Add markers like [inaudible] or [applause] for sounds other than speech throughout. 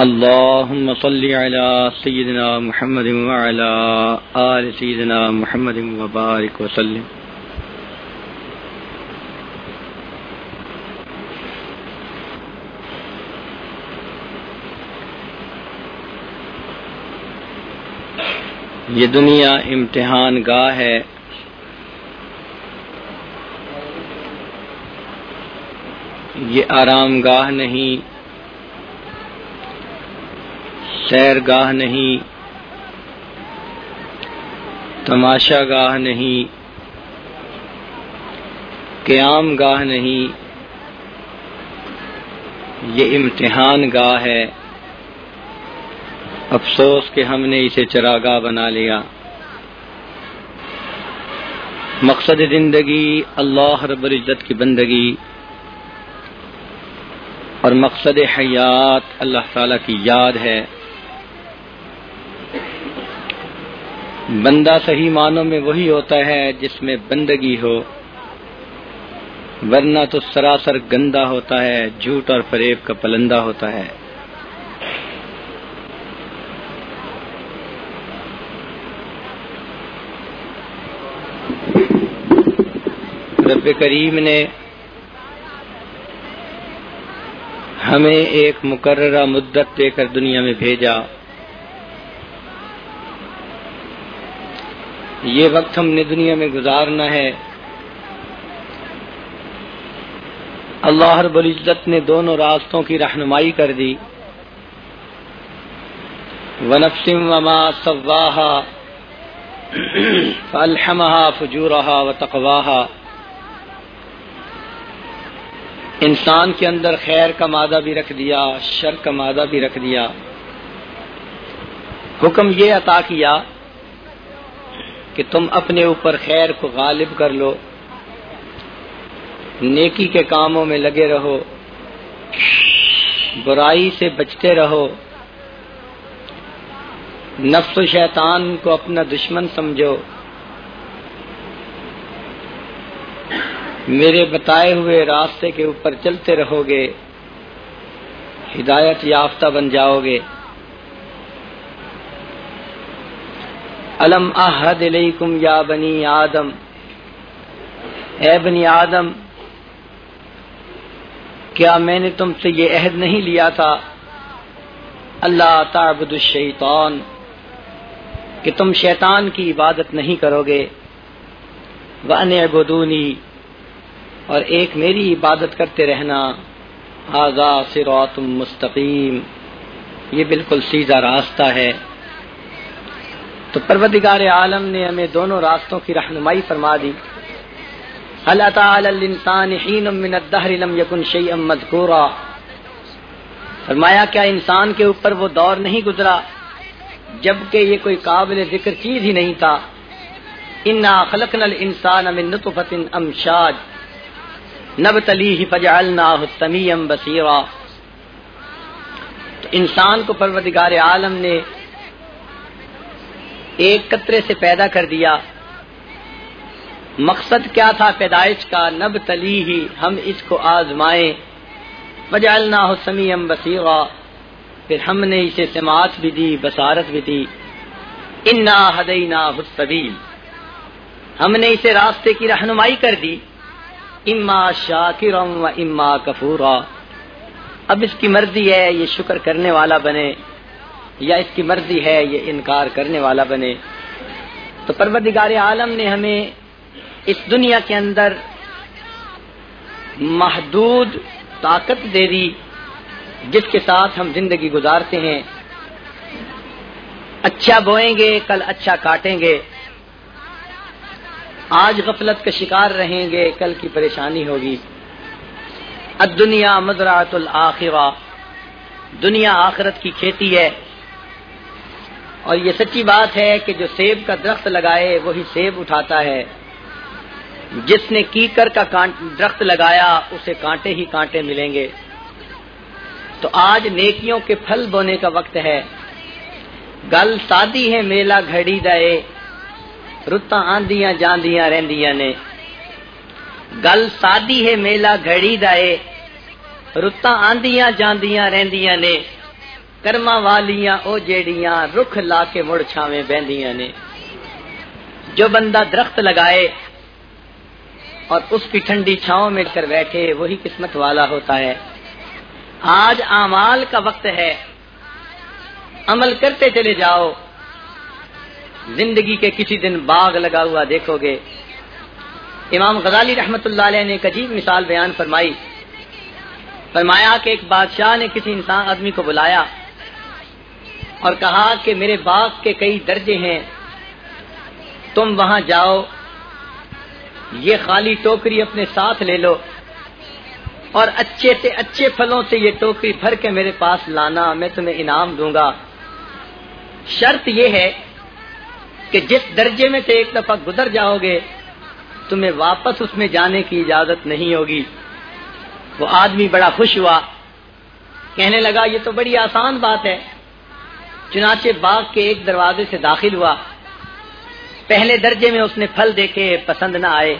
اللهم صل على سيدنا محمد وعلى آل سيدنا محمد وبارك وسلم. یہ دنیا امتحان گاہ ہے۔ یہ آرام گاہ نہیں۔ سیر گاہ نہیں، تماشا گاہ نہیں، قیام گاہ نہیں، یہ امتحان گاہ ہے۔ افسوس کہ ہم نے اسے چراگاہ بنا لیا۔ مقصد زندگی اللہ رب العزت کی بندگی اور مقصد حیات اللہ تعالی کی یاد ہے۔ بندہ صحیح معنوں میں وہی ہوتا ہے جس میں بندگی ہو، ورنہ تو سراسر گندا ہوتا ہے، جھوٹ اور فریب کا پلندہ ہوتا ہے۔ رب کریم نے ہمیں ایک مقررہ مدت دے کر دنیا میں بھیجا۔ یہ وقت ہم نے دنیا میں گزارنا ہے۔ اللہ رب العزت نے دونوں راستوں کی رہنمائی کر دی۔ ونفسم وما سواہا فالحمہا فجورہا و تقواہا انسان کے اندر خیر کا مادہ بھی رکھ دیا، شر کا مادہ بھی رکھ دیا۔ حکم یہ عطا کیا کہ تم اپنے اوپر خیر کو غالب کر لو، نیکی کے کاموں میں لگے رہو، برائی سے بچتے رہو، نفس و شیطان کو اپنا دشمن سمجھو۔ میرے بتائے ہوئے راستے کے اوپر چلتے رہو گے، ہدایت یافتہ بن جاؤ گے۔ علم احد علیکم یا بنی آدم؟ اے بنی آدم، کیا میں نے تم سے یہ عہد نہیں لیا تھا؟ اللہ تعبد الشیطان، کہ تم شیطان کی عبادت نہیں کرو گے۔ وَأَنِ عبدونی اور ایک میری عبادت کرتے رہنا۔ آزا صراط مستقیم یہ بالکل سیدھا راستہ ہے۔ تو پروردگار عالم نے ہمیں دونوں راستوں کی رہنمائی فرما دی۔ اللہ تعالی مذکورا؟ فرمایا، کیا انسان کے اوپر وہ دور نہیں گزرا جبکہ یہ کوئی قابل ذکر چیز ہی نہیں تھا؟ انا خلقنا الانسان من نطفت امشاج۔ نبتلیہ فجعلناہ سمیم بصیرا۔ انسان کو پروردگار عالم نے ایک قطرے سے پیدا کر دیا۔ مقصد کیا تھا پیدائش کا؟ نب تلی ہی ہم اس کو آزمائیں۔ بجالنا ہو سمیم بصیرا پھر ہم نے اسے سماعت بھی دی، بصارت بھی دی۔ انا ہدینا حسبیل ہم نے اسے راستے کی رہنمائی کر دی۔ اما شاکرم و اما کفورا۔ اب اس کی مرضی ہے، یہ شکر کرنے والا بنے۔ یا اس کی مرضی ہے یہ انکار کرنے والا بنے۔ تو پروردگار عالم نے ہمیں اس دنیا کے اندر محدود طاقت دے دی، جس کے ساتھ ہم زندگی گزارتے ہیں۔ اچھا بوئیں گے، کل اچھا کاٹیں گے۔ آج غفلت کا شکار رہیں گے، کل کی پریشانی ہوگی۔ دنیا مزرعت الآخرہ دنیا آخرت کی کھیتی ہے۔ اور یہ سچی بات ہے کہ جو سیب کا درخت لگائے وہی سیب اٹھاتا ہے۔ جس نے کیکر کا درخت لگایا، اسے کانٹے ہی کانٹے ملیں گے۔ تو آج نیکیوں کے پھل بونے کا وقت ہے۔ گل سادی ہے میلا گھڑی دے۔ رتا آندیاں جاندیاں رہندیاں نے۔ گل سادی ہے میلا گھڑی دے۔ رتا آندیاں جاندیاں رہندیاں نے۔ کرما والیاں او جیڑیاں رخ لا کے مڑ چھاویں بہندیاں نے جو بندہ درخت لگائے اور اس کی ٹھنڈی چھاؤں میں کر بیٹھے وہی قسمت والا ہوتا ہے آج اعمال کا وقت ہے عمل کرتے چلے جاؤ زندگی کے کسی دن باغ لگا ہوا دیکھو گے امام غزالی رحمت اللہ علیہ نے ایک عجیب مثال بیان فرمائی فرمایا کہ ایک بادشاہ نے کسی انسان آدمی کو بلایا اور کہا کہ میرے باغ کے کئی درجے ہیں، تم وہاں جاؤ، یہ خالی ٹوکری اپنے ساتھ لے لو، اور اچھے سے اچھے پھلوں سے یہ ٹوکری بھر کے میرے پاس لانا، میں تمہیں انعام دوں گا۔ شرط یہ ہے کہ جس درجے میں سے ایک دفعہ گزر جاؤ گے، تمہیں واپس اس میں جانے کی اجازت نہیں ہوگی۔ وہ آدمی بڑا خوش ہوا، کہنے لگا، یہ تو بڑی آسان بات ہے۔ چنانچہ باغ کے ایک دروازے سے داخل ہوا۔ پہلے درجے میں اس نے پھل دیکھے، پسند نہ آئے۔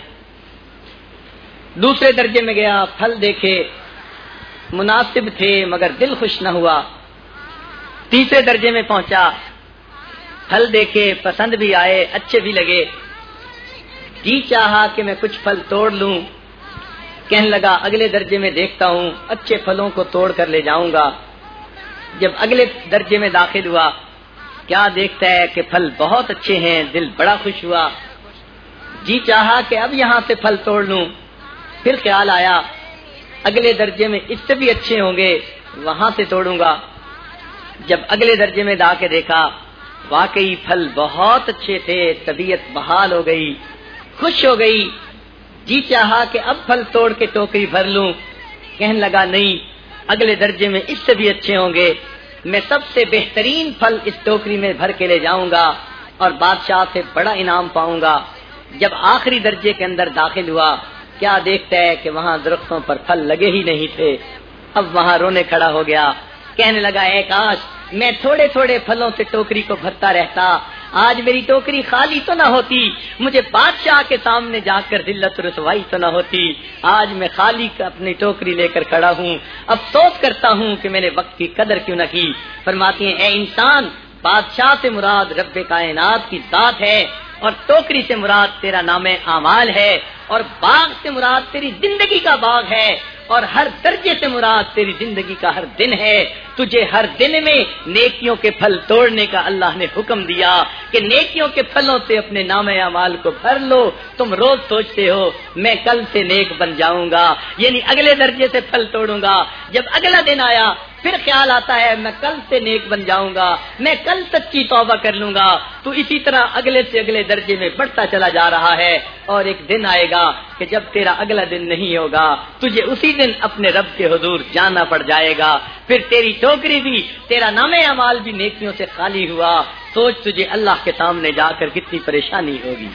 دوسرے درجے میں گیا، پھل دیکھے۔ مناسب تھے، مگر دل خوش نہ ہوا۔ تیسرے درجے میں پہنچا۔ پھل دیکھے، پسند بھی آئے، اچھے بھی لگے۔ جی چاہا کہ میں کچھ پھل توڑ لوں۔ کہنے لگا، اگلے درجے میں دیکھتا ہوں، اچھے پھلوں کو توڑ کر لے جاؤں گا۔ جب اگلے درجے میں داخل ہوا، کیا دیکھتا ہے کہ پھل بہت اچھے ہیں، دل بڑا خوش ہوا۔ جی چاہا کہ اب یہاں سے پھل توڑ لوں۔ پھر خیال آیا، اگلے درجے میں اس سے بھی اچھے ہوں گے، وہاں سے توڑوں گا۔ جب اگلے درجے میں دا کے دیکھا، واقعی پھل بہت اچھے تھے، طبیعت بحال ہو گئی، خوش ہو گئی۔ جی چاہا کہ اب پھل توڑ کے ٹوکری بھر لوں۔ کہنے لگا، نہیں اگلے درجے میں اس سے بھی اچھے ہوں گے۔ میں سب سے بہترین پھل اس ٹوکری میں بھر کے لے جاؤں گا اور بادشاہ سے بڑا انعام پاؤں گا۔ جب آخری درجے کے اندر داخل ہوا، کیا دیکھتا ہے کہ وہاں درختوں پر پھل لگے ہی نہیں تھے۔ اب وہاں رونے کھڑا ہو گیا۔ کہنے لگا، اے کاش، میں تھوڑے تھوڑے پھلوں سے ٹوکری کو بھرتا رہتا۔ آج میری ٹوکری خالی تو نہ ہوتی، مجھے بادشاہ کے سامنے جا کر دلت رسوائی تو نہ ہوتی۔ آج میں خالی اپنی ٹوکری لے کر کھڑا ہوں۔ افسوس کرتا ہوں کہ میں نے وقت کی قدر کیوں نہ کی۔ فرماتی ہیں، اے انسان، بادشاہ سے مراد رب کائنات کی ذات ہے اور ٹوکری سے مراد تیرا نام اعمال ہے اور باغ سے مراد تیری زندگی کا باغ ہے اور ہر درجے سے مراد تیری زندگی کا ہر دن ہے۔ تجھے ہر دن میں نیکیوں کے پھل توڑنے کا اللہ نے حکم دیا کہ نیکیوں کے پھلوں سے اپنے نام اعمال کو بھر لو۔ تم روز سوچتے ہو، میں کل سے نیک بن جاؤں گا یعنی اگلے درجے سے پھل توڑوں گا۔ جب اگلا دن آیا، پھر خیال آتا ہے، میں کل سے نیک بن جاؤں گا، میں کل سچی توبہ کر لوں گا۔ تو اسی طرح اگلے سے اگلے درجے میں بڑھتا چلا جا رہا ہے۔ اور ایک دن آئے گا کہ جب تیرا اگلا دن نہیں ہوگا، تجھے اسی دن اپنے رب کے حضور جانا پڑ جائے گا۔ پھر تیری ٹوکری بھی، تیرا نام امال بھی نیکیوں سے خالی ہوا۔ سوچ تجھے اللہ کے سامنے جا کر کتنی پریشانی ہوگی۔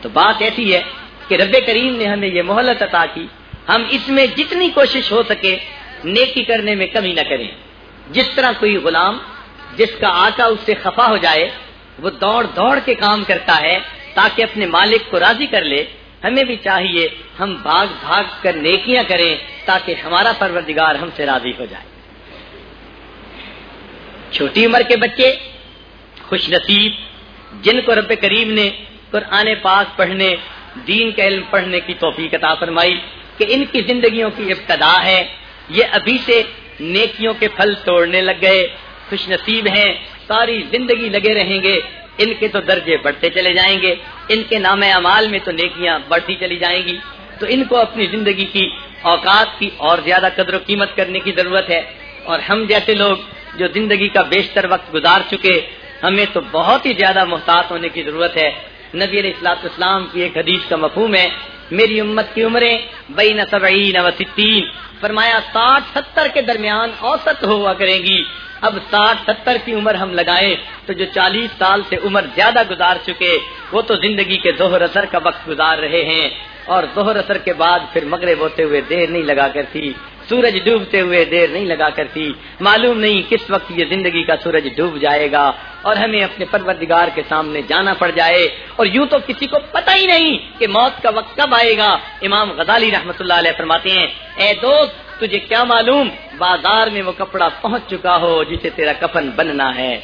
تو بات ایسی ہے کہ رب کریم نے ہمیں یہ مہلت عطا کی۔ ہم اس میں جتنی کوشش ہو سکے، نیکی کرنے میں کمی نہ کریں۔ جس طرح کوئی غلام جس کا آقا اس سے خفا ہو جائے، وہ دوڑ دوڑ کے کام کرتا ہے تاکہ اپنے مالک کو راضی کر لے۔ ہمیں بھی چاہیے ہم بھاگ بھاگ کر نیکیاں کریں تاکہ ہمارا پروردگار ہم سے راضی ہو جائے۔ چھوٹی عمر کے بچے، خوش نصیب، جن کو رب کریم نے قرآن پاک پڑھنے، دین کا علم پڑھنے کی توفیق عطا فرمائی کہ ان کی زندگیوں کی ابتدا ہے، یہ ابھی سے نیکیوں کے پھل توڑنے لگ گئے، خوش نصیب ہیں، ساری زندگی لگے رہیں گے، ان کے تو درجے بڑھتے چلے جائیں گے، ان کے نام اعمال میں تو نیکیاں بڑھتی چلی جائیں گی، تو ان کو اپنی زندگی کی اوقات کی اور زیادہ قدر و قیمت کرنے کی ضرورت ہے، اور ہم جیسے لوگ جو زندگی کا بیشتر وقت گزار چکے، ہمیں تو بہت ہی زیادہ محتاط ہونے کی ضرورت ہے۔ نبی علیہ السلاط اسلام کی ایک حدیث کا مفہوم ہے، میری امت کی عمریں بین سبعین و ستین۔ فرمایا، ساٹھ ستر کے درمیان اوسط ہوا کریں گی۔ اب ساٹھ ستر کی عمر ہم لگائیں تو جو چالیس سال سے عمر زیادہ گزار چکے، وہ تو زندگی کے ظہر اثر کا وقت گزار رہے ہیں۔ اور ظہر اثر کے بعد پھر مغرب ہوتے ہوئے دیر نہیں لگا کر تھی سورج ڈوبتے ہوئے دیر نہیں لگا کرتی۔ معلوم نہیں کس وقت یہ زندگی کا سورج ڈوب جائے گا اور ہمیں اپنے پروردگار کے سامنے جانا پڑ جائے۔ اور یوں تو کسی کو پتہ ہی نہیں کہ موت کا وقت کب آئے گا۔ امام غزالی رحمت اللہ علیہ فرماتے ہیں، اے دوست، تجھے کیا معلوم؟ بازار میں وہ کپڑا پہنچ چکا ہو جسے تیرا کفن بننا ہے۔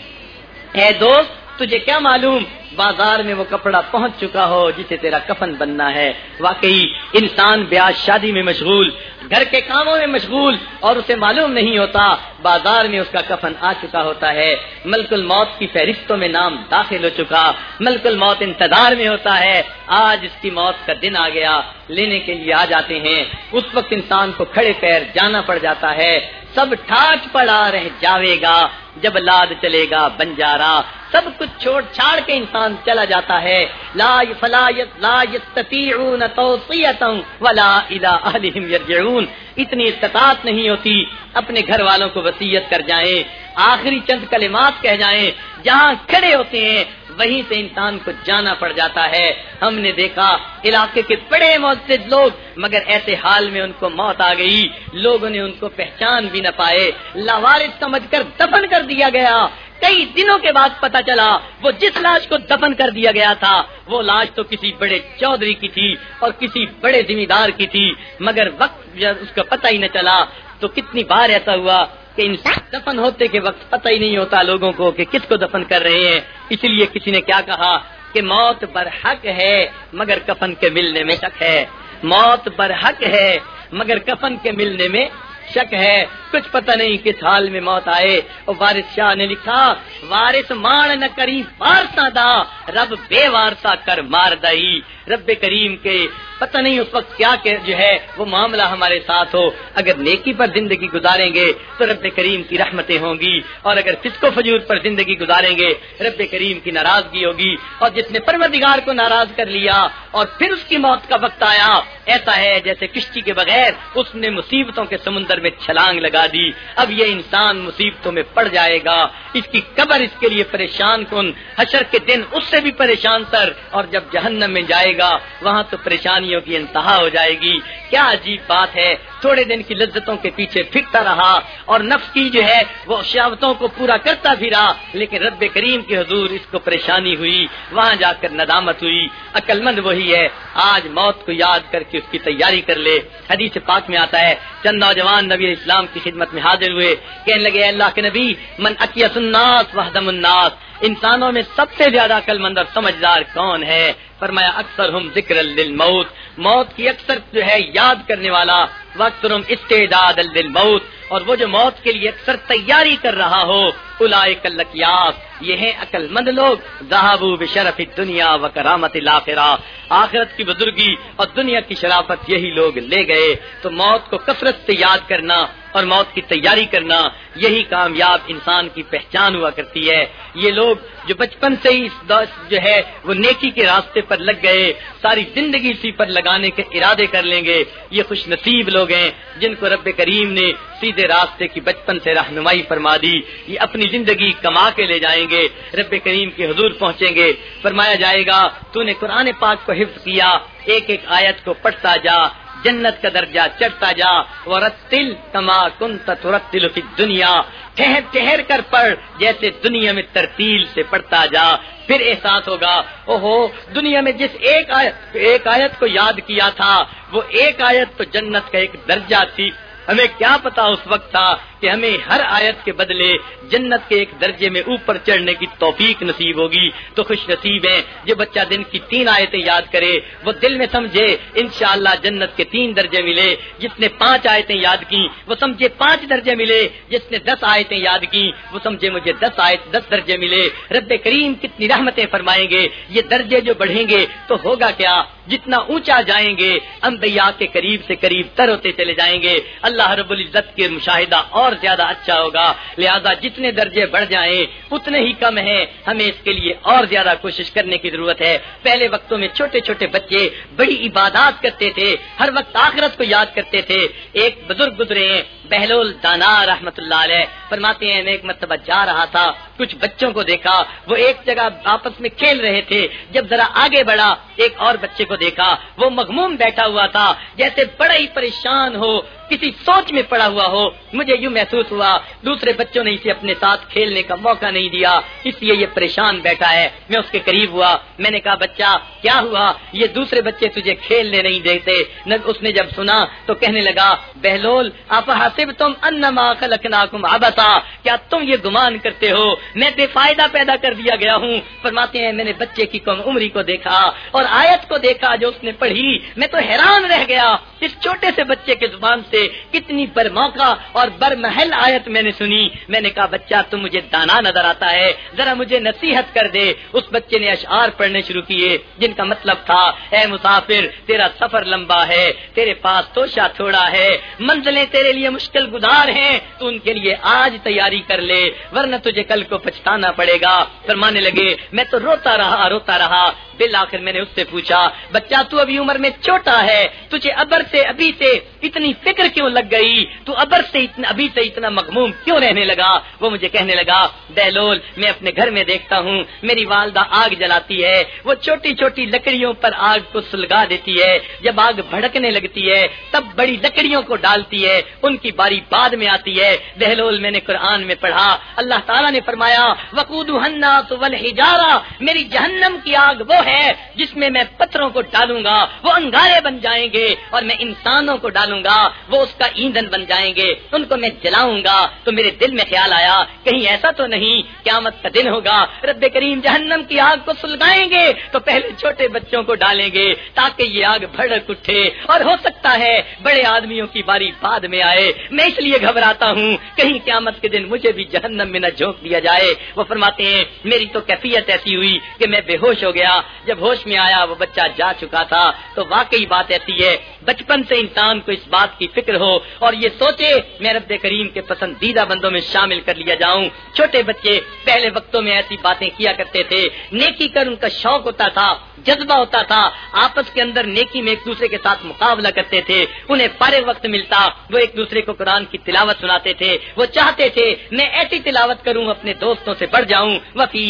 اے دوست تجھے کیا معلوم؟ بازار میں وہ کپڑا پہنچ چکا ہو جسے تیرا کفن بننا ہے۔ واقعی انسان بیاہ شادی میں مشغول، گھر کے کاموں میں مشغول اور اسے معلوم نہیں ہوتا بازار میں اس کا کفن آ چکا ہوتا ہے۔ ملک الموت کی فہرستوں میں نام داخل ہو چکا۔ ملک الموت انتظار میں ہوتا ہے۔ آج اس کی موت کا دن آ گیا۔ لینے کے لیے آ جاتے ہیں۔ اس وقت انسان کو کھڑے پیر جانا پڑ جاتا ہے۔ سب ٹھاٹ پڑا رہ جاوے گا۔ جب لاد چلے گا بنجارا سب کچھ چھوڑ چھاڑ کے انسان چلا جاتا ہے۔ لا فلا لا يستطيعون توصيه ولا الى اهلهم يرجعون اتنی استطاعت نہیں ہوتی۔ اپنے گھر والوں کو وصیت کر جائیں۔ آخری چند کلمات کہہ جائیں۔ جہاں کھڑے ہوتے ہیں وہیں سے انسان کو جانا پڑ جاتا ہے۔ ہم نے دیکھا علاقے کے بڑے معزز لوگ، مگر ایسے حال میں ان کو موت آ گئی۔ لوگوں نے ان کو پہچان بھی نہ پائے۔ لاوارث سمجھ کر دفن کر دیا گیا۔ کئی دنوں کے بعد پتا چلا، وہ جس لاش کو دفن کر دیا گیا تھا، وہ لاش تو کسی بڑے چودھری کی تھی اور کسی بڑے ذمہ دار کی تھی، مگر وقت اس کا پتہ ہی نہ چلا۔ تو کتنی بار ایسا ہوا کہ انسان دفن ہوتے کے وقت پتہ ہی نہیں ہوتا لوگوں کو کہ کس کو دفن کر رہے ہیں۔ اس لیے کسی نے کیا کہا کہ موت برحق ہے مگر کفن کے ملنے میں شک ہے۔ موت برحق ہے مگر کفن کے ملنے میں شک ہے۔ کچھ پتہ نہیں کس حال میں موت آئے۔ اور وارث شاہ نے لکھا، وارث مان نہ کری وارسا دا، رب بے وارسا کر مار دئی۔ رب کریم کے، پتہ نہیں اس وقت کیا کہ جو ہے وہ معاملہ ہمارے ساتھ ہو۔ اگر نیکی پر زندگی گزاریں گے تو رب کریم کی رحمتیں ہوں گی۔ اور اگر فسق و فجور پر زندگی گزاریں گے، رب کریم کی ناراضگی ہوگی۔ اور جس نے پروردگار کو ناراض کر لیا اور پھر اس کی موت کا وقت آیا، ایسا ہے جیسے کشتی کے بغیر اس نے مصیبتوں کے سمندر میں چھلانگ لگا دی۔ اب یہ انسان مصیبتوں میں پڑ جائے گا۔ اس کی قبر اس کے لیے پریشان کن۔ حشر کے دن اس سے بھی پریشان سر۔ اور جب جہنم میں جائے گا وہاں تو پریشانیوں کی انتہا ہو جائے گی۔ کیا عجیب بات ہے۔ تھوڑے دن کی لذتوں کے پیچھے پھرتا رہا اور نفس کی جو ہے وہ شاوتوں کو پورا کرتا پھرا لیکن رب کریم کے حضور اس کو پریشانی ہوئی، وہاں جا کر ندامت ہوئی۔ عقل مند وہی ہے، آج موت کو یاد کر کے اس کی تیاری کر لے۔ حدیث پاک میں آتا ہے، چند نوجوان نبی اسلام کی خدمت میں حاضر ہوئے۔ کہنے لگے اللہ کے نبی، من اکیس الناس وحدم الناس۔ انسانوں میں سب سے زیادہ عقل مند اور سمجھدار کون ہے؟ فرمایا اکثر ہم ذکر للموت۔ موت کی اکثر جو ہے یاد کرنے والا وقت استعداد للموت، اور وہ جو موت کے لیے اکثر تیاری کر رہا ہو الکیاس یہ ہیں عقل مند لوگ ذہابو بشرف دنیا و کرامت الاخرہ۔ آخرت کی بزرگی اور دنیا کی شرافت یہی لوگ لے گئے۔ تو موت کو کثرت سے یاد کرنا اور موت کی تیاری کرنا، یہی کامیاب انسان کی پہچان ہوا کرتی ہے۔ یہ لوگ جو بچپن سے ہی جو ہے، وہ نیکی کے راستے پر لگ گئے، ساری زندگی اسی پر لگانے کے ارادے کر لیں گے۔ یہ خوش نصیب لوگ ہیں جن کو رب کریم نے سیدھے راستے کی بچپن سے رہنمائی فرما دی، یہ اپنی زندگی کما کے لے جائیں گے، رب کریم کے حضور پہنچیں گے۔ فرمایا جائے گا، تو نے قرآن پاک کو حفظ کیا، ایک ایک آیت کو پڑھتا جا، جنت کا درجہ چڑھتا جا وہ رتل کما کن ترتل دنیا ٹھہر ٹھہر کر پڑھ، جیسے دنیا میں ترتیل سے پڑھتا جا۔ پھر احساس ہوگا، اوہو، دنیا میں جس ایک آیت ایک آیت کو یاد کیا تھا، وہ ایک آیت تو جنت کا ایک درجہ تھی۔ ہمیں کیا پتا اس وقت تھا کہ ہمیں ہر آیت کے بدلے جنت کے ایک درجے میں اوپر چڑھنے کی توفیق نصیب ہوگی۔ تو خوش نصیب ہے جو بچہ دن کی تین آیتیں یاد کرے، وہ دل میں سمجھے، انشاءاللہ جنت کے تین درجے ملے۔ جس نے پانچ آیتیں یاد کی وہ سمجھے پانچ درجے ملے۔ جس نے دس آیتیں یاد کی وہ سمجھے مجھے دس آیت، دس درجے ملے۔ رب کریم کتنی رحمتیں فرمائیں گے۔ یہ درجے جو بڑھیں گے تو ہوگا کیا؟ جتنا اونچا جائیں گے، انبیاء کے قریب سے قریب تر ہوتے چلے جائیں گے۔ اللہ رب العزت کے مشاہدہ اور اور زیادہ اچھا ہوگا۔ لہذا جتنے درجے بڑھ جائیں، اتنے ہی کم ہیں۔ ہمیں اس کے لیے اور زیادہ کوشش کرنے کی ضرورت ہے۔ پہلے وقتوں میں چھوٹے چھوٹے بچے بڑی عبادات کرتے تھے۔ ہر وقت آخرت کو یاد کرتے تھے۔ ایک بزرگ گزرے ہیں، بہلول دانا رحمت اللہ علیہ۔ فرماتے ہیں، میں ایک مرتبہ جا رہا تھا۔ کچھ بچوں کو دیکھا، وہ ایک جگہ آپس میں کھیل رہے تھے۔ جب ذرا آگے بڑھا، ایک اور بچے کو دیکھا۔ وہ مغموم بیٹھا ہوا تھا، جیسے بڑا ہی پریشان ہو، کسی سوچ میں پڑا ہوا ہو۔ مجھے یوں محسوس ہوا، دوسرے بچوں نے اسے اپنے ساتھ کھیلنے کا موقع نہیں دیا۔ اس لیے یہ پریشان بیٹھا ہے۔ میں اس کے قریب ہوا۔ میں نے کہا، بچہ، کیا ہوا؟ یہ دوسرے بچے تجھے کھیلنے نہیں دیتے۔ اس نے جب سنا تو کہنے لگا، بہلول، آپ حاصب تم انما خلقناکم عبتا کیا تم یہ گمان کرتے ہو میں بے فائدہ پیدا کر دیا گیا ہوں۔ فرماتے ہیں، میں نے بچے کی کم عمری کو دیکھا اور آیت کو دیکھا جو اس نے پڑھی۔ میں تو حیران رہ گیا اس چھوٹے سے بچے کے زبان سے کتنی بر موقع اور بر محل آیت میں نے سنی۔ میں نے کہا، بچہ تم مجھے دانا نظر آتا ہے۔ ذرا مجھے نصیحت کر دے۔ اس بچے نے اشعار پڑھنے شروع کیے، جن کا مطلب تھا، اے مسافر، تیرا سفر لمبا ہے، تیرے پاس توشا تھوڑا ہے، منزلیں تیرے لیے مشکل گزار ہیں، تو ان کے لیے آج تیاری کر لے، ورنہ تجھے کل کو پچھتانا پڑے گا۔ فرمانے لگے، میں تو روتا رہا روتا رہا۔ بالآخر میں نے اس سے پوچھا، بچہ تو ابھی عمر میں چھوٹا ہے، تجھے ابر سے ابھی سے اتنی فکر کیوں لگ گئی؟ تو ابر سے اتنا، ابھی سے اتنا مغموم کیوں رہنے لگا؟ وہ مجھے کہنے لگا بہلول میں اپنے گھر میں دیکھتا ہوں، میری والدہ آگ جلاتی ہے۔ وہ چھوٹی چھوٹی لکڑیوں پر آگ کو سلگا دیتی ہے۔ جب آگ بھڑکنے لگتی ہے، تب بڑی لکڑیوں کو ڈالتی ہے۔ ان کی باری بعد میں آتی ہے۔ بہلول میں نے قرآن میں پڑھا۔ اللہ تعالیٰ نے فرمایا وقود میری جہنم کی آگ وہ ہے جس میں میں پتھروں کو ڈالوں گا، وہ انگارے بن جائیں گے اور میں انسانوں کو ڈالوں گا، وہ اس کا ایندھن بن جائیں گے، ان کو میں جلاؤں گا۔ تو میرے دل میں خیال آیا، کہیں ایسا تو نہیں، قیامت کا دن ہوگا، رب کریم جہنم کی آگ کو سلگائیں گے، تو پہلے چھوٹے بچوں کو ڈالیں گے تاکہ یہ آگ بھڑک اٹھے۔ اور ہو سکتا ہے، بڑے آدمیوں کی باری بعد میں آئے، میں اس لیے گھبراتا ہوں، کہیں قیامت کے دن مجھے بھی جہنم میں نہ جھونک دیا جائے۔ وہ فرماتے ہیں، میری تو کیفیت ایسی ہوئی کہ میں بے ہوش ہو گیا۔ جب ہوش میں آیا، وہ بچہ جا چکا تھا۔ تو واقعی بات ایسی ہے، بچپن سے انسان کو اس بات کی فکر ہو اور یہ سوچے، میں رب کریم کے پسندیدہ بندوں میں شامل کر لیا جاؤں۔ چھوٹے بچے پہلے وقتوں میں ایسی باتیں کیا کرتے تھے۔ نیکی کر ان کا شوق ہوتا تھا، جذبہ ہوتا تھا۔ آپس کے اندر نیکی میں ایک دوسرے کے ساتھ مقابلہ کرتے تھے۔ انہیں پارے وقت ملتا۔ وہ ایک دوسرے کو قرآن کی تلاوت سناتے تھے۔ وہ چاہتے تھے، میں ایسی تلاوت کروں، اپنے دوستوں سے بڑھ جاؤں. وفی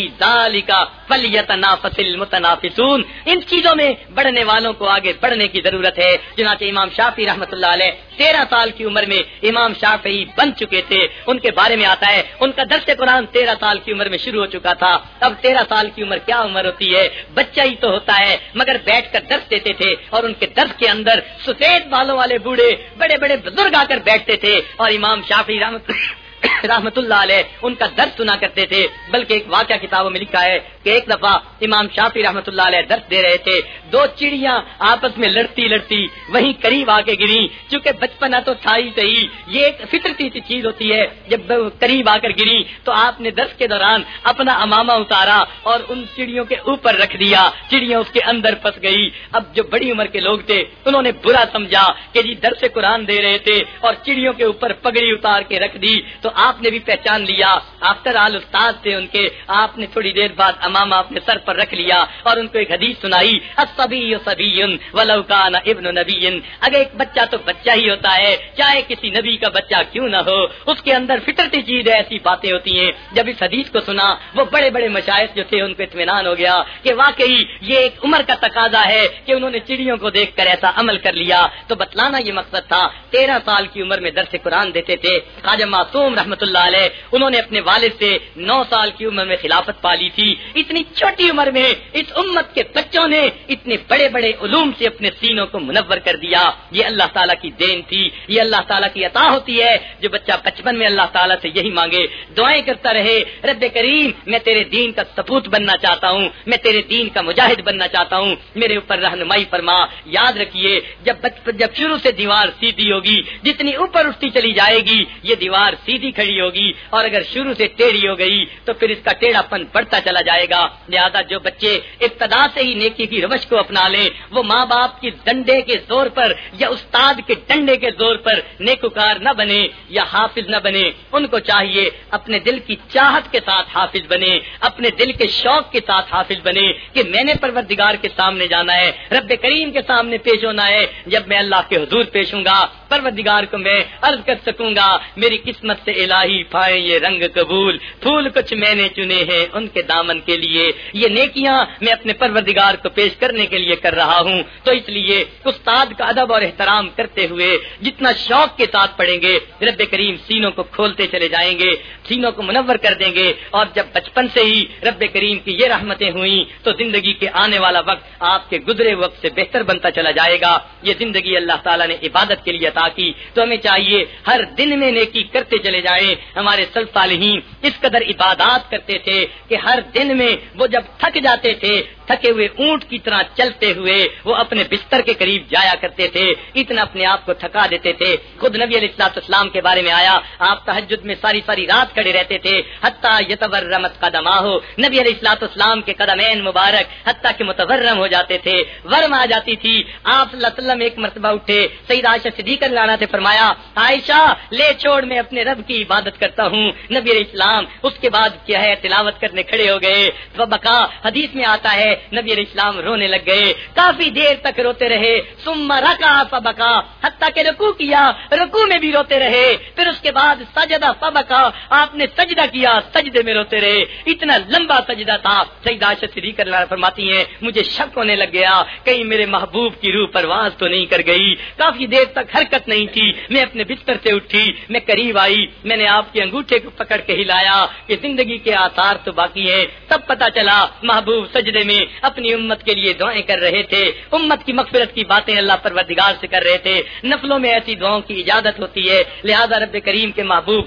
کا فلیت نافل متنافسون ان چیزوں میں بڑھنے والوں کو آگے بڑھنے کی ضرورت ہے. چنانچہ امام شافی رحمۃ اللہ علیہ تیرہ سال کی عمر میں امام شافی بن چکے تھے. ان کے بارے میں آتا ہے، ان کا درس قرآن تیرہ سال کی عمر میں شروع ہو چکا تھا. اب تیرہ سال کی عمر کیا عمر ہوتی ہے؟ بچہ ہی تو ہوتا ہے، مگر بیٹھ کر درس دیتے تھے اور ان کے درس کے اندر سفید بالوں والے بوڑھے بڑے بڑے بزرگ آ کر بیٹھتے تھے اور امام شافی رحمت [coughs] رحمت اللہ علیہ، ان کا درد سنا کرتے تھے، بلکہ ایک واقعہ کتابوں میں لکھا ہے کہ ایک دفعہ امام شافی رحمت اللہ علیہ درد دے رہے تھے، دو چڑیاں آپس میں لڑتی لڑتی وہیں قریب آ کے گری چونکہ بچپنا تو تھا ہی صحیح، یہ ایک فطرتی سی چیز ہوتی ہے، جب قریب آ کر گری تو آپ نے درس کے دوران اپنا اماما اتارا اور ان چڑیوں کے اوپر رکھ دیا، چڑیاں اس کے اندر پس گئی اب جو بڑی عمر کے لوگ تھے، انہوں نے برا سمجھا کہ جی درس قرآن دے رہے تھے اور چڑیوں کے اوپر پگڑی اتار کے رکھ دی، تو آپ نے بھی پہچان لیا۔ آفٹر آل استاد تھے ان کے۔ آپ نے تھوڑی دیر بعد امام اپنے سر پر رکھ لیا اور ان کو ایک حدیث سنائی۔ ابن نبی اگر ایک بچہ تو بچہ ہی ہوتا ہے۔ چاہے کسی نبی کا بچہ کیوں نہ ہو۔ اس کے اندر فطرتی چیز ایسی باتیں ہوتی ہیں۔ جب اس حدیث کو سنا، وہ بڑے بڑے مشاہد جو تھے ان کو اطمینان ہو گیا کہ واقعی یہ ایک عمر کا تقاضا ہے کہ انہوں نے چڑیوں کو دیکھ کر ایسا عمل کر لیا۔ تو بتلانا یہ مقصد تھا، تیرہ سال کی عمر میں درس قرآن دیتے تھے۔ خواجہ معصوم رحمت اللہ علیہ، انہوں نے اپنے والد سے نو سال کی عمر میں خلافت پالی تھی۔ اتنی چھوٹی عمر میں اس امت کے بچوں نے اتنے بڑے بڑے علوم سے اپنے سینوں کو منور کر دیا۔ یہ اللہ تعالیٰ کی دین تھی، یہ اللہ تعالیٰ کی عطا ہوتی ہے۔ جو بچہ بچپن میں اللہ تعالیٰ سے یہی مانگے، دعائیں کرتا رہے، رب کریم، میں تیرے دین کا سپوت بننا چاہتا ہوں، میں تیرے دین کا مجاہد بننا چاہتا ہوں۔ میرے اوپر رہنمائی فرما، یاد رکھیے، جب جب شروع سے دیوار سیدھی ہوگی، جتنی اوپر اٹھتی چلی جائے گی، یہ دیوار سیدھی نیکی کھڑی ہوگی اور اگر شروع سے ٹیڑھی ہو گئی تو پھر اس کا ٹیڑھا پن بڑھتا چلا جائے گا۔ لہذا جو بچے ابتدا سے ہی نیکی کی روش کو اپنا لیں، وہ ماں باپ کی ڈنڈے کے زور پر یا استاد کے ڈنڈے کے زور پر نیکوکار نہ بنے یا حافظ نہ بنے۔ ان کو چاہیے اپنے دل کی چاہت کے ساتھ حافظ بنے، اپنے دل کے شوق کے ساتھ حافظ بنے کہ میں نے پروردگار کے سامنے جانا ہے، رب کریم کے سامنے پیش ہونا ہے۔ جب میں اللہ کے حضور پیش ہوں گا، پروردگار کو میں عرض کر سکوں گا، میری قسمت سے الہی پائے یہ رنگ قبول، پھول کچھ میں نے چنے ہیں ان کے دامن کے لیے۔ یہ نیکیاں میں اپنے پروردگار کو پیش کرنے کے لیے کر رہا ہوں۔ تو اس لیے استاد کا ادب اور احترام کرتے ہوئے جتنا شوق کے ساتھ پڑھیں گے، رب کریم سینوں کو کھولتے چلے جائیں گے، سینوں کو منور کر دیں گے۔ اور جب بچپن سے ہی رب کریم کی یہ رحمتیں ہوئی تو زندگی کے آنے والا وقت آپ کے گزرے وقت سے بہتر بنتا چلا جائے گا۔ یہ زندگی اللہ تعالیٰ نے عبادت کے لیے عطا کی۔ تو ہمیں چاہیے ہر دن میں نیکی کرتے چلے جائیں۔ ہمارے سلف صالحین اس قدر عبادات کرتے تھے کہ ہر دن میں وہ جب تھک جاتے تھے تھکے ہوئے اونٹ کی طرح چلتے ہوئے وہ اپنے بستر کے قریب جایا کرتے تھے، اتنا اپنے آپ کو تھکا دیتے تھے۔ خود نبی علیہ السلاط اسلام کے بارے میں آیا، آپ تحجد میں ساری ساری رات کھڑے رہتے تھے، حتیٰ یتور رمت قدم ہو نبی علیہ السلاط اسلام کے قدمین مبارک، حتیٰ کہ متورم ہو جاتے تھے، ورم آ جاتی تھی۔ آپ وسلم ایک مرتبہ اٹھے سعید عائشہ صدیق لانا سے فرمایا، عائشہ، لے چھوڑ، میں اپنے رب کی عبادت کرتا ہوں۔ نبی علیہ السلام اس کے بعد کیا ہے، تلاوت کرنے کھڑے ہو گئے۔ بکا حدیث میں آتا ہے نبی علیہ السلام رونے لگ گئے۔ کافی دیر تک روتے رہے۔ سما رکا فبکا۔ حتیٰ کہ رکو کیا رکو میں بھی روتے رہے۔ پھر اس کے بعد سجدہ فبکا۔ آپ نے سجدہ کیا، سجدے میں روتے رہے۔ اتنا لمبا سجدہ تھا۔ سعید شری فرماتی ہیں، مجھے شک ہونے لگ گیا۔ کہیں میرے محبوب کی روح پرواز تو نہیں کر گئی۔ کافی دیر تک حرکت نہیں تھی میں اپنے بستر سے اٹھی، میں قریب آئی۔ میں نے آپ کے انگوٹھے کو پکڑ کے ہلایا کہ زندگی کے آثار تو باقی ہے تب پتا چلا، محبوب سجدے میں اپنی امت کے لیے دعائیں کر رہے تھے۔ امت کی مغفرت کی باتیں اللہ پروردگار سے کر رہے تھے۔ نفلوں میں ایسی دعاؤں کی اجازت ہوتی ہے۔ لہذا رب کریم کے محبوب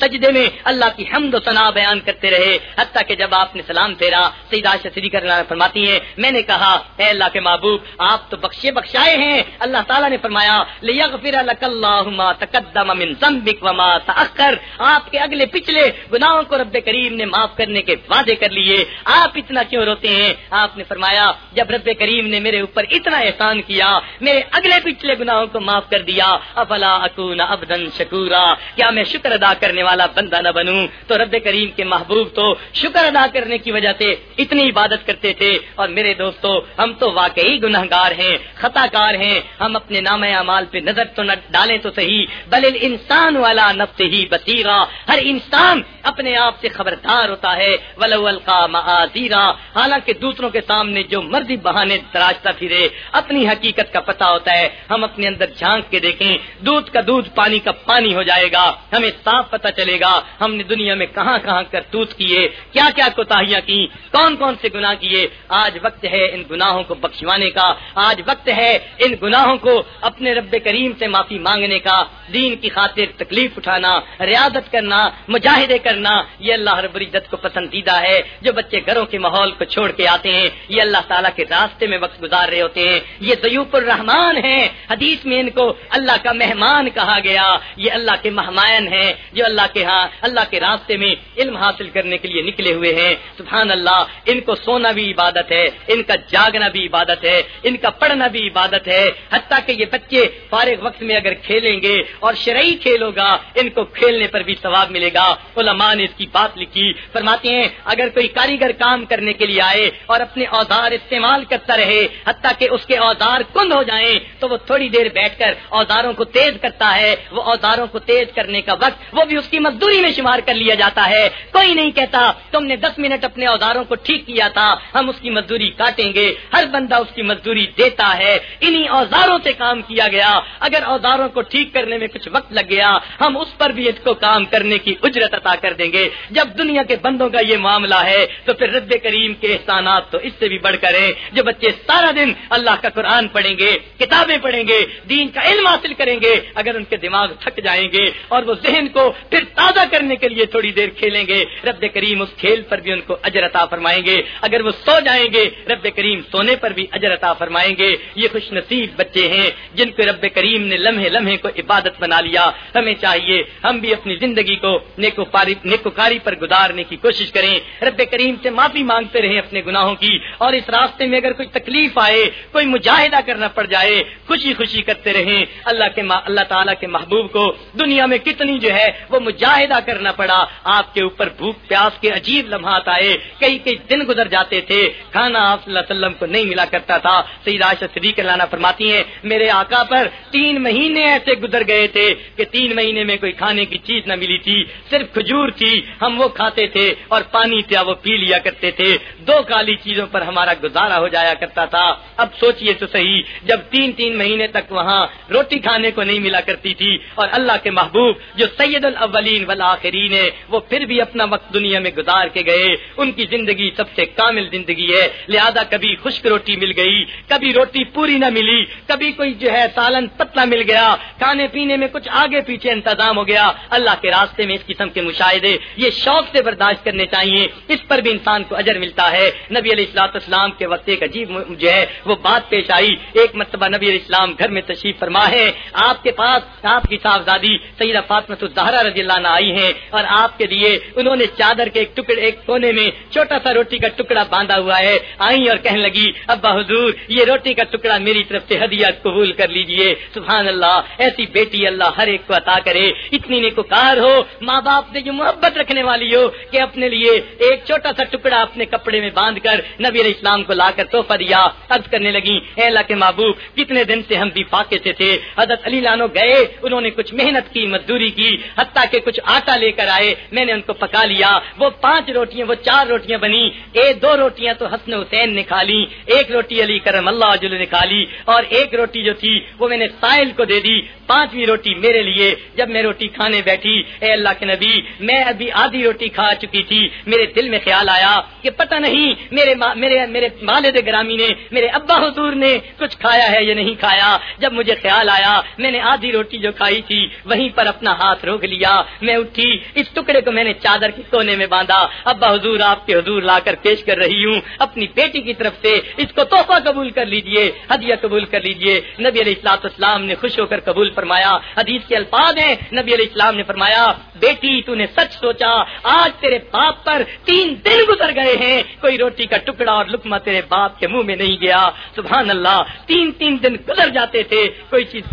سجدے میں اللہ کی حمد و ثنا بیان کرتے رہے۔ حتیٰ کہ جب آپ نے سلام پھیرا سیدا شری کرنا فرماتی ہیں، میں نے کہا، اے اللہ کے محبوب، آپ تو بخشے بخشائے ہیں۔ اللہ تعالیٰ نے فرمایا تقدم من ذنبک وما تأخر۔ آپ کے اگلے پچھلے گناہوں کو رب کریم نے معاف کرنے کے وعدے کر لیے۔ آپ اتنا کیوں روتے ہیں؟ آپ نے فرمایا، جب رب کریم نے میرے اوپر اتنا احسان کیا، میرے اگلے پچھلے گناہوں کو معاف کر دیا، افلا اکون ابدن شکورا، کیا میں شکر ادا کرنے والا بندہ نہ بنوں؟ تو رب کریم کے محبوب تو شکر ادا کرنے کی وجہ سے اتنی عبادت کرتے تھے۔ اور میرے دوستو، ہم تو واقعی گناہ گار ہیں، خطا کار ہیں۔ ہم اپنے نام اعمال پہ نظر تو نہ ڈالیں تو صحیح، بل انسان والا نفس ہی بصیرا۔ ہر انسان اپنے آپ سے خبردار ہوتا ہے۔ ولو القام حالانکہ دوسروں کے سامنے جو مرضی بہانے تراشتا پھرے، اپنی حقیقت کا پتہ ہوتا ہے۔ ہم اپنے اندر جھانک کے دیکھیں، دودھ کا دودھ، پانی کا پانی ہو جائے گا۔ ہمیں صاف پتہ چلے گا، ہم نے دنیا میں کہاں کہاں کر توت کیے کیا کیا کوتاہیاں کی کون کون سے گناہ کیے۔ آج وقت ہے ان گناہوں کو بخشوانے کا۔ آج وقت ہے ان گناہوں کو اپنے رب کریم سے معافی مانگنے کا۔ دین کی خاطر تکلیف اٹھانا، ریاضت کرنا، مجاہدے کرنا، یہ اللہ رب العزت کو پسندیدہ ہے۔ جو بچے گھروں کے ماحول کو چھوڑ کے آتے ہیں، یہ اللہ تعالیٰ کے راستے میں وقت گزار رہے ہوتے ہیں، یہ سیوف الرحمان ہیں۔ حدیث میں ان کو اللہ کا مہمان کہا گیا، یہ اللہ کے مہمان ہیں، جو اللہ کے ہاں اللہ کے راستے میں علم حاصل کرنے کے لیے نکلے ہوئے ہیں۔ سبحان اللہ، ان کو سونا بھی عبادت ہے، ان کا جاگنا بھی عبادت ہے، ان کا پڑھنا بھی عبادت ہے۔ حتیٰ کہ یہ بچے فارغ وقت میں اگر کھیلیں گے اور شرعی کھیل ہوگا، ان کو کھیلنے پر بھی ثواب ملے گا۔ علماء نے اس کی بات لکھی، فرماتے ہیں، اگر کوئی کاریگر کام کرنے کے لیے آئے اور اپنے اوزار استعمال کرتا رہے، حتیٰ کہ اس کے اوزار کند ہو جائیں، تو وہ تھوڑی دیر بیٹھ کر اوزاروں کو تیز کرتا ہے۔ وہ اوزاروں کو تیز کرنے کا وقت، وہ بھی اس کی مزدوری میں شمار کر لیا جاتا ہے۔ کوئی نہیں کہتا، تم نے دس منٹ اپنے اوزاروں کو ٹھیک کیا تھا، ہم اس کی مزدوری کاٹیں گے، ہر بندہ اس کی مزدوری دیتا ہے۔ انہی اوزاروں سے کام کیا گیا۔ اگر اوزاروں کو ٹھیک کرنے میں کچھ وقت لگ گیا، ہم اس پر بھی اس کو کام کرنے کی اجرت عطا کر دیں گے۔ جب دنیا کے بندوں کا یہ معاملہ ہے، تو پھر رب کریم کے احسانات تو اس سے بھی بڑھ کر جو بچے سارا دن اللہ کا قرآن پڑھیں گے، کتابیں پڑھیں گے، دین کا علم حاصل کریں گے، اگر ان کے دماغ تھک جائیں گے اور وہ ذہن کو پھر تازہ کرنے کے لیے تھوڑی دیر کھیلیں گے، رب کریم اس کھیل پر بھی ان کو اجرتا فرمائیں گے۔ اگر وہ سو جائیں گے، رب کریم سونے پر بھی اجرتا فرمائیں گے۔ یہ خوش نصیب بچے ہیں، جن کو رب کریم نے لمحے لمحے کو عبادت بنا لیا۔ ہمیں چاہیے ہم بھی اپنی زندگی کو نیکوکاری پر گزارنے کی کوشش کریں۔ رب کریم سے معافی مانگتے رہیں اپنے گناہوں کی اور اس راستے میں اگر کوئی تکلیف آئے، کوئی مجاہدہ کرنا پڑ جائے، خوشی خوشی کرتے رہیں۔ اللہ کے اللہ تعالیٰ کے محبوب کو دنیا میں کتنی جو ہے وہ مجاہدہ کرنا پڑا۔ آپ کے اوپر بھوک، پیاس کے عجیب لمحات آئے۔ کئی کئی دن گزر جاتے تھے، کھانا آپ صلی اللہ علیہ وسلم کو نہیں ملا کرتا تھا۔ سید صدیق لانا فرماتی ہیں، میرے آقا پر تین مہینے ایسے گزر گئے تھے کہ تین مہینے میں کوئی کھانے کی چیز نہ ملی تھی۔ صرف کھجور تھی، ہم وہ کھاتے تھے اور پانی تھا، وہ پی لیا کرتے تھے۔ دو کالی چیز چیزوں پر ہمارا گزارا ہو جایا کرتا تھا۔ اب سوچئے تو صحیح، جب تین تین مہینے تک وہاں روٹی کھانے کو نہیں ملا کرتی تھی اور اللہ کے محبوب جو سید الاولین والآخرین ہے وہ پھر بھی اپنا وقت دنیا میں گزار کے گئے۔ ان کی زندگی سب سے کامل زندگی ہے۔ لہذا کبھی خشک روٹی مل گئی، کبھی روٹی پوری نہ ملی، کبھی کوئی جو ہے سالن پتلا مل گیا۔ کھانے پینے میں کچھ آگے پیچھے انتظام ہو گیا۔ اللہ کے راستے میں اس قسم کے مشاہدے، یہ شوق سے برداشت کرنے چاہیے۔ اس پر بھی انسان کو اجر ملتا ہے۔ نبی علیہ السلاط اسلام کے وقت ایک عجیب جو ہے، وہ بات پیش آئی۔ ایک مرتبہ نبی علیہ السلام گھر میں تشریف فرما ہے، آپ کے پاس آپ کی صاحبزادی سیدہ فاطمت الزہرا رضی اللہ عنہ آئی ہیں اور آپ کے لیے انہوں نے چادر کے ایک ٹکڑے، ایک کونے میں چھوٹا سا روٹی کا ٹکڑا باندھا ہوا ہے۔ آئی اور کہنے لگی، ابا حضور، یہ روٹی کا ٹکڑا میری طرف سے ہدیات قبول کر لیجیے۔ سبحان اللہ، ایسی بیٹی اللہ ہر ایک کو عطا کرے۔ اتنی نیکوکار ہو، ماں باپ سے جو محبت رکھنے والی ہو کہ اپنے لیے ایک چھوٹا سا ٹکڑا اپنے کپڑے میں باندھ کر نبی علیہ السلام کو لا کر توحفہ دیا، عرض کرنے لگی اے اللہ کے محبوب، کتنے دن سے ہم بھی فاقے سے تھے۔ حضرت علی لانو گئے، انہوں نے کچھ محنت کی، مزدوری کی، حتیٰ کہ کچھ آٹا لے کر آئے، میں نے ان کو پکا لیا۔ وہ پانچ روٹیاں، وہ چار روٹیاں بنی اے دو روٹیاں تو حسن حسین نے کھا لی ایک روٹی علی کرم اللہ جل نے کھا لی اور ایک روٹی جو تھی، وہ میں نے سائل کو دے دی۔ پانچویں روٹی میرے لیے، جب میں روٹی کھانے بیٹھی، اے اللہ کے نبی، میں ابھی آدھی روٹی کھا چکی تھی۔ میرے دل میں خیال آیا کہ پتہ نہیں، میرے میرے میرے والد گرامی نے، میرے ابا حضور نے کچھ کھایا ہے یا نہیں کھایا؟ جب مجھے خیال آیا، میں نے آدھی روٹی جو کھائی تھی، وہیں پر اپنا ہاتھ روک لیا۔ میں اٹھی، اس ٹکڑے کو میں نے چادر کے کونے میں باندھا۔ ابا حضور آپ کے حضور لا کر پیش کر رہی ہوں۔ اپنی بیٹی کی طرف سے اس کو تحفہ قبول کر لیجیے، ہدیہ قبول کر لیجیے۔ نبی علیہ السلاط اسلام نے خوش ہو کر قبول فرمایا۔ حدیث کے الفاظ ہیں، نبی علیہ السلام نے فرمایا، بیٹی، تو نے سچ سوچا، آج تیرے باپ پر تین دن گزر گئے ہیں، کوئی روٹی کا ٹکڑا اور لکما تیرے باپ کے منہ میں نہیں گیا۔ سبحان اللہ، تین تین دن گزر جاتے تھے، کوئی چیز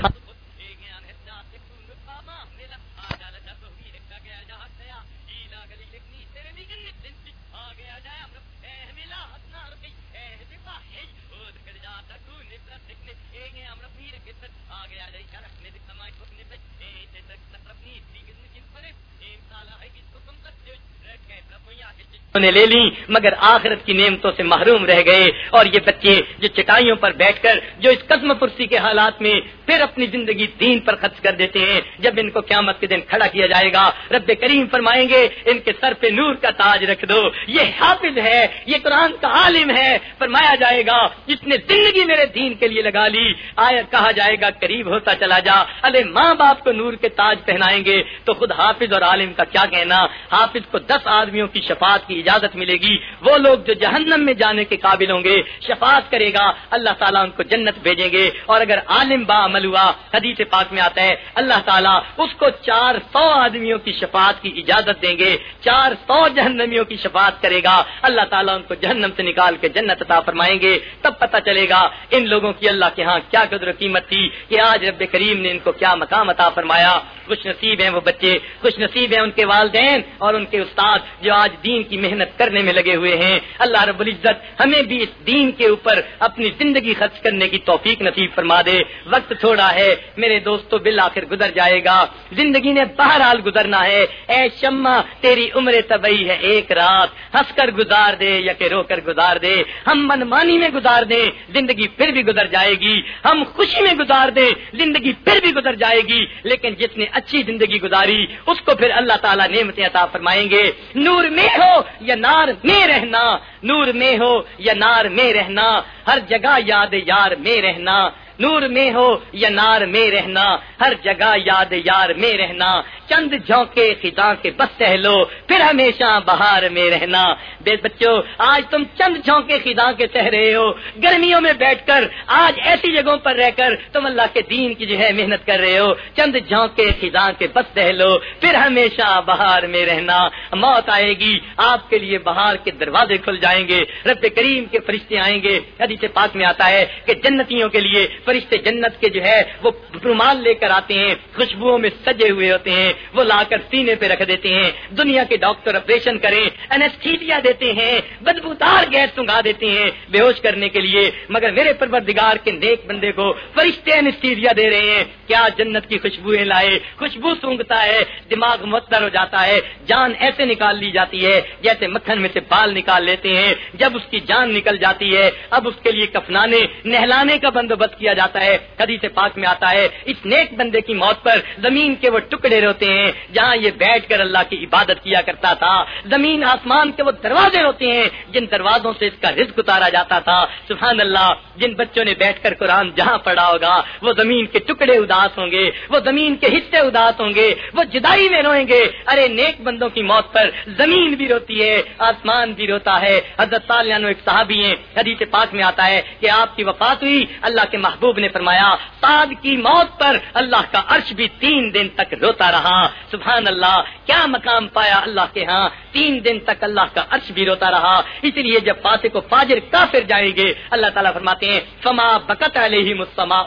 نے لے لی مگر آخرت کی نعمتوں سے محروم رہ گئے۔ اور یہ بچے جو چٹائیوں پر بیٹھ کر، جو اس قسم پرسی کے حالات میں پھر اپنی زندگی دین پر خرچ کر دیتے ہیں، جب ان کو قیامت کے دن کھڑا کیا جائے گا، رب کریم فرمائیں گے، ان کے سر پہ نور کا تاج رکھ دو۔ یہ حافظ ہے، یہ قرآن کا عالم ہے۔ فرمایا جائے گا، جس نے زندگی میرے دین کے لیے لگا لی، آیا کہا جائے گا، قریب ہوتا چلا جا۔ ارے ماں باپ کو نور کے تاج پہنائیں گے، تو خود حافظ اور عالم کا کیا کہنا؟ حافظ کو دس آدمیوں کی شفاعت کی اجازت ملے گی۔ وہ لوگ جو جہنم میں جانے کے قابل ہوں گے، شفاعت کرے گا، اللہ تعالیٰ ان کو جنت بھیجیں گے۔ اور اگر عالم با عمل ہوا، حدیث پاک میں آتا ہے، اللہ تعالیٰ اس کو چار سو آدمیوں کی شفاعت کی اجازت دیں گے۔ چار سو جہنمیوں کی شفاعت کرے گا۔ اللہ تعالیٰ ان کو جہنم سے نکال کے جنت عطا فرمائیں گے۔ تب پتہ چلے گا ان لوگوں کی اللہ کے ہاں کیا قدر قیمت تھی کہ آج رب کریم نے ان کو کیا مقام عطا فرمایا۔ خوش نصیب ہیں وہ بچے، خوش نصیب ہیں ان کے والدین اور ان کے استاد جو آج دین کی محنت کرنے میں لگے ہوئے ہیں۔ اللہ رب العزت ہمیں بھی اس دین کے اوپر اپنی زندگی خرچ کرنے کی توفیق نصیب فرما دے۔ وقت تھوڑا ہے، میرے دوستو، بالآخر گزر جائے گا۔ زندگی نے بہرحال گزرنا ہے۔ اے شما تیری عمر طبی ہے۔ ایک رات ہنس کر گزار دے یا کہ رو کر گزار دے۔ ہم منمانی میں گزار دیں، زندگی پھر بھی گزر جائے گی۔ ہم خوشی میں گزار دیں، زندگی پھر بھی گزر جائے گی۔ لیکن جس نے اچھی زندگی گزاری، اس کو پھر اللہ تعالیٰ نعمتیں عطا فرمائیں گے۔ نور میں ہو یا نار میں رہنا، نور میں ہو یا نار میں رہنا، ہر جگہ یاد یار میں رہنا۔ نور میں ہو یا نار میں رہنا، ہر جگہ یاد یار میں رہنا۔ چند جھونکے خدا کے بس سہلو، پھر ہمیشہ بہار میں رہنا۔ بے بچوں آج تم چند جھونکے خدا کے سہ رہے ہو۔ گرمیوں میں بیٹھ کر، آج ایسی جگہوں پر رہ کر تم اللہ کے دین کی جو ہے محنت کر رہے ہو۔ چند جھونکے خدا کے بس سہلو، پھر ہمیشہ بہار میں رہنا۔ موت آئے گی، آپ کے لیے بہار کے دروازے کھل جائیں گے۔ رب کریم کے فرشتے آئیں گے۔ حدیث پاک میں آتا ہے کہ جنتیوں کے لیے فرشتے جنت کے جو ہے وہ رومال لے کر آتے ہیں، خوشبوؤں میں سجے ہوئے ہوتے ہیں، وہ لا کر سینے پہ رکھ دیتے ہیں۔ دنیا کے ڈاکٹر آپریشن کریں انسٹیلیا دیتے ہیں بدبودار گیس سنگا دیتے ہیں بے ہوش کرنے کے لیے۔ مگر میرے پروردگار کے نیک بندے کو فرشتے انسٹیلیا دے رہے ہیں۔ کیا جنت کی خوشبوئیں لائے؟ خوشبو سونگتا ہے، دماغ متر ہو جاتا ہے۔ جان ایسے نکال لی جاتی ہے جیسے مکھن میں سے بال نکال لیتے ہیں۔ جب اس کی جان نکل جاتی ہے، اب اس کے لیے کفنانے، نہلانے کا بندوبست کیا جاتا ہے کدی سے پاک میں آتا ہے، اس نیک بندے کی موت پر زمین کے وہ ٹکڑے روتے ہیں، جہاں یہ بیٹھ کر اللہ کی عبادت کیا کرتا تھا، زمین آسمان کے وہ دروازے ہوتے ہیں، جن دروازوں سے اس کا رزق اتارا جاتا تھا۔ سبحان اللہ، جن بچوں نے بیٹھ کر قرآن جہاں پڑھا ہوگا، وہ زمین کے ٹکڑے اداس ہوں گے، وہ زمین کے حصے اداس ہوں گے، وہ جدائی میں روئیں گے۔ ارے، نیک بندوں کی موت پر زمین بھی روتی ہے، آسمان بھی روتا ہے۔ حضرت سالیانو ایک صحابی ہیں، حدیث پاک میں آتا ہے کہ آپ کی وفات ہوئی، اللہ کے محبوب نے فرمایا سعد کی موت پر اللہ کا عرش بھی تین دن تک روتا رہا۔ سبحان اللہ، کیا مقام پایا اللہ کے ہاں؟ تین دن تک اللہ کا عرش بھی روتا رہا۔ اس لیے جب فاسق کو فاجر کافر جائیں گے، اللہ تعالیٰ فرماتے ہیں، فما بکت علیہ مسما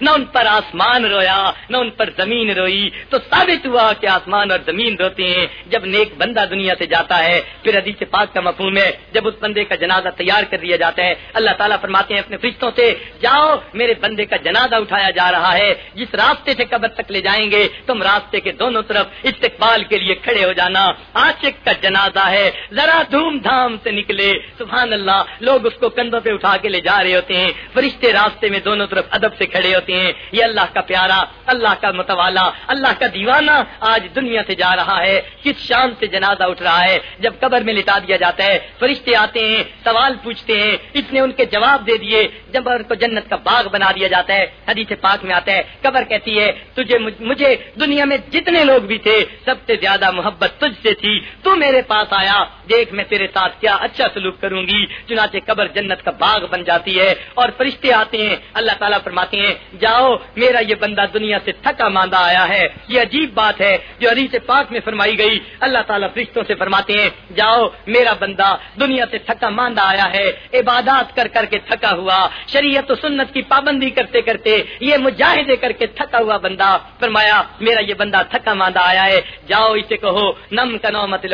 نہ ان پر آسمان رویا، نہ ان پر زمین روئی۔ تو ثابت ہوا کہ آسمان اور زمین روتے ہیں۔ جب نیک بندہ دنیا سے جاتا ہے، پھر حدیث پاک کا مفہوم ہے، جب اس بندے کا جنازہ تیار کر دیا جاتا ہے، اللہ تعالیٰ فرماتے ہیں اپنے فرشتوں سے، جاؤ میرے بندے کا جنازہ اٹھایا جا رہا ہے، جس راستے سے قبر تک لے جائیں گے، تم راستے کے دونوں طرف استقبال کے لیے کھڑے ہو جانا۔ عاشق کا جنازہ ہے، ذرا دھوم دھام سے نکلے۔ سبحان اللہ، لوگ اس کو کندھوں پہ اٹھا کے لے جا رہے ہوتے ہیں۔ فرشتے راستے میں دونوں طرف ادب سے کھڑے ہوتے ہیں۔ یہ اللہ کا پیارا، اللہ کا متوالا، اللہ کا دیوانہ آج دنیا سے جا رہا ہے۔ کس شان سے جنازہ اٹھ رہا ہے؟ جب قبر میں لٹا دیا جاتا ہے، فرشتے آتے ہیں، سوال پوچھتے ہیں، اس نے ان کے جواب دے دیے۔ جب ان کو جنت کا باغ بنا دیا جاتا ہے حدیث پاک میں آتا ہے قبر کہتی ہے، تجھے مجھے دنیا میں جتنے لوگ بھی تھے، سب سے زیادہ محبت تجھ سے تھی، تو میرے پاس آیا، دیکھ میں تیرے ساتھ کیا اچھا سلوک کروں گی، چنانچہ قبر جنت کا باغ بن جاتی ہے اور فرشتے آتے ہیں، اللہ تعالیٰ فرماتے ہیں، جاؤ، میرا یہ بندہ دنیا سے تھکا ماندہ آیا ہے، یہ عجیب بات ہے جو حدیث پاک میں فرمائی گئی۔ اللہ تعالیٰ فرشتوں سے فرماتے ہیں، جاؤ، میرا بندہ دنیا سے تھکا ماندہ آیا ہے، عبادات کر کر کے تھکا ہوا، شریعت و سنت کی پابندی کرتے کرتے یہ مجاہدے کر کے تھکا ہوا بندہ فرمایا، میرا یہ بندہ تھکا ماندہ آیا ہے۔ جاؤ اسے کہو، نم کا نومت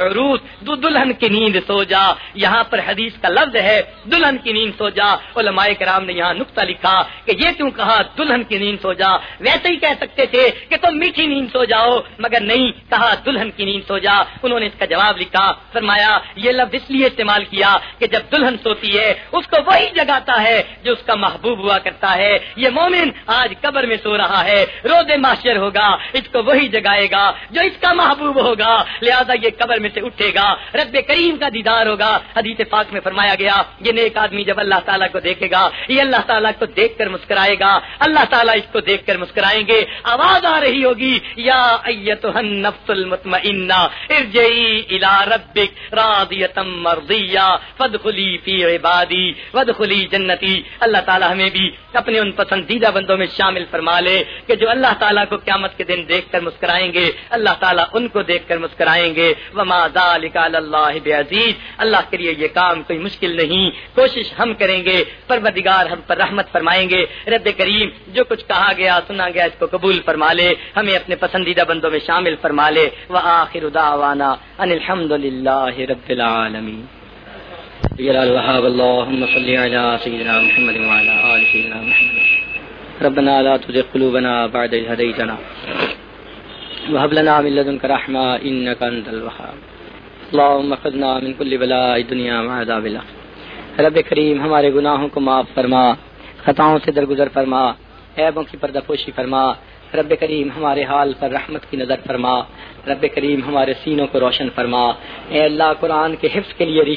دو دلہن کی نیند سو جا۔ یہاں پر حدیث کا لفظ ہے، دلہن کی نیند سو جا۔ علماء کرام نے یہاں نقطہ لکھا کہ یہ کیوں کہا، دلہن کی نیند سو جا۔ ویسے ہی کہہ سکتے تھے کہ تم میٹھی نیند سو جاؤ، مگر نہیں، کہا، دلہن کی نیند سو جا۔ انہوں نے اس کا جواب لکھا، فرمایا، یہ لفظ اس لیے استعمال کیا کہ جب دلہن سوتی ہے، اس کو وہی جگاتا ہے جو اس کا محبوب ہوا کرتا ہے۔ یہ مومن آج قبر میں سو رہا ہے۔ روز معاشر ہوگا، اس کو وہی جگائے گا جو اس کا محبوب ہوگا۔ لہذا یہ قبر میں سے اٹھے گا۔ رب کریم کا دیدار ہوگا۔ حدیث پاک میں فرمایا گیا، یہ نیک آدمی جب اللہ تعالیٰ کو دیکھے گا، یہ اللہ تعالیٰ کو دیکھ کر مسکرائے گا۔ اللہ تعالیٰ اس کو دیکھ کر مسکرائیں گے۔ آواز آ رہی ہوگی، یا نفس المطمئنہ، ارجعی الى ربک راضیتم مرضیہ فدخلی فی عبادی ودخلی جنتی۔ اللہ تعالیٰ ہمیں بھی اپنے ان پسندیدہ بندوں میں شامل فرما لے کہ جو اللہ تعالیٰ کو قیامت کے دن دیکھ کر مسکرائیں گے، اللہ تعالیٰ ان کو دیکھ کر مسکرائیں گے۔ وما ذالک اللہ بعزیز اللہ کے لیے یہ کام کوئی مشکل نہیں۔ کوشش ہم کریں گے، پروردگار ہم پر رحمت فرمائیں گے۔ رب کریم جو کچھ کہا گیا، سنا گیا، اس کو قبول فرما لے۔ ہمیں اپنے پسندیدہ بندوں میں شامل فرما لے۔ وآخر دعوانا ان الحمد للہ رب العالمین اللهم صل على سيدنا محمد وعلى آل سيدنا محمد. ربنا لا تزغ قلوبنا بعد إذ هديتنا. وهب لنا من لدنك رحمة، إنك أنت الوهاب. اللهم خذنا من كل بلاء الدنيا وعذاب الآخرة رب کریم، ہمارے گناہوں کو معاف فرما، خطاؤں سے درگزر فرما، عیبوں کی پردہ پوشی فرما رب کریم ہمارے حال پر رحمت کی نظر فرما، رب کریم ہمارے سینوں کو روشن فرما۔ اے اللہ قرآن کے حفظ کے لیے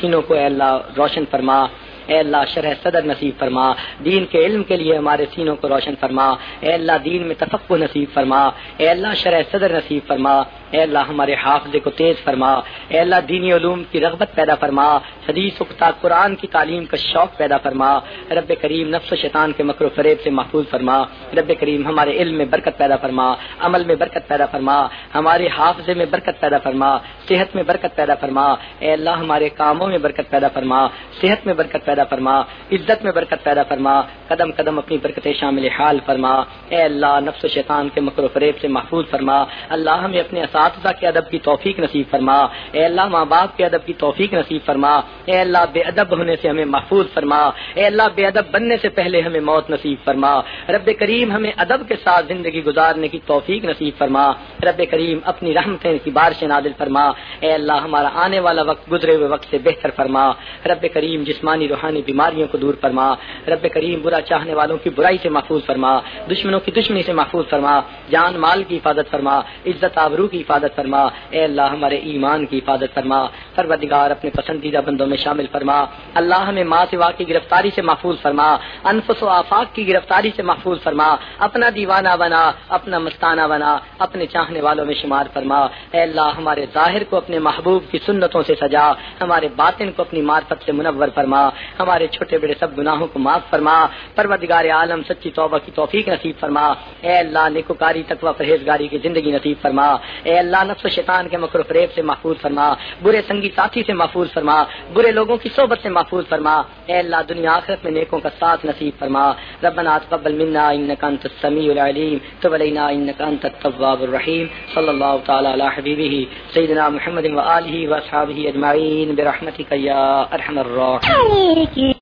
سینوں کو اے اللہ روشن فرما۔ اے اللہ شرح صدر نصیب فرما، دین کے علم کے لیے ہمارے سینوں کو روشن فرما، اے اللہ دین میں تفق نصیب فرما، اے اللہ شرح صدر نصیب فرما، اے اللہ ہمارے حافظے کو تیز فرما، اے اللہ دینی علوم کی رغبت پیدا فرما، حدیث اکتا قرآن کی تعلیم کا شوق پیدا فرما، رب کریم نفس و شیطان کے مکر و فریب سے محفوظ فرما، رب کریم ہمارے علم میں برکت پیدا فرما، عمل میں برکت پیدا فرما، ہمارے حافظے میں برکت پیدا فرما، صحت میں برکت پیدا فرما، اے اللہ ہمارے کاموں میں برکت پیدا فرما، صحت میں برکت پیدا فرما، عزت میں برکت پیدا فرما، قدم قدم اپنی برکت شامل حال فرما۔ اے اللہ، نفس و شیطان کے مکر و فریب سے محفوظ فرما۔ اللہ، ہمیں اپنے اساتذہ کے ادب کی توفیق نصیب فرما۔ اے اللہ، ماں باپ کے ادب کی توفیق نصیب فرما۔ اے اللہ، بے ادب ہونے سے ہمیں محفوظ فرما۔ اے اللہ، بے ادب بننے سے پہلے ہمیں موت نصیب فرما۔ رب کریم، ہمیں ادب کے ساتھ زندگی گزارنے کی توفیق نصیب فرما۔ رب کریم اپنی رحمتیں کی بارش نادل فرما۔ اے اللہ، ہمارا آنے والا وقت گزرے ہوئے وقت سے بہتر فرما۔ رب کریم جسمانی روحانی بیماریوں کو دور فرما۔ رب کریم برا چاہنے والوں کی برائی سے محفوظ فرما۔ دشمنوں کی دشمنی سے محفوظ فرما۔ جان مال کی حفاظت فرما۔ عزت آبرو کی حفاظت فرما۔ اے اللہ، ہمارے ایمان کی حفاظت فرما۔ پروردگار اپنے پسندیدہ بندوں میں شامل فرما۔ اللہ ہمیں ماں سوا کی گرفتاری سے محفوظ فرما۔ انفس و آفاق کی گرفتاری سے محفوظ فرما۔ اپنا دیوانہ بنا، اپنا مستانہ بنا، اپنے چاہنے والوں میں شمار فرما۔ اے اللہ، ہمارے ظاہر کو اپنے محبوب کی سنتوں سے سجا۔ ہمارے باطن کو اپنی معرفت سے منور فرما۔ ہمارے چھوٹے بڑے سب گناہوں کو معاف فرما۔ پروردگار عالم، سچی توبہ کی توفیق نصیب فرما۔ اے اللہ نکوکاری تقوی، پرہیزگاری کی زندگی نصیب فرما۔ اے اللہ، نفس و شیطان کے مکر فریب سے محفوظ فرما۔ برے سنگی ساتھی سے محفوظ فرما۔ برے لوگوں کی صحبت سے محفوظ فرما۔ اے اللہ، دنیا آخرت میں نیکوں کا ساتھ نصیب فرما۔ ربنا تقبل منا انك انت السميع العليم تب علينا انك انت التواب الرحيم الرحیم صلی اللہ تعالی علی حبیبہ سیدنا محمد و آلہ و اصحابہ اجمعین برحمتک یا ارحم الراحمین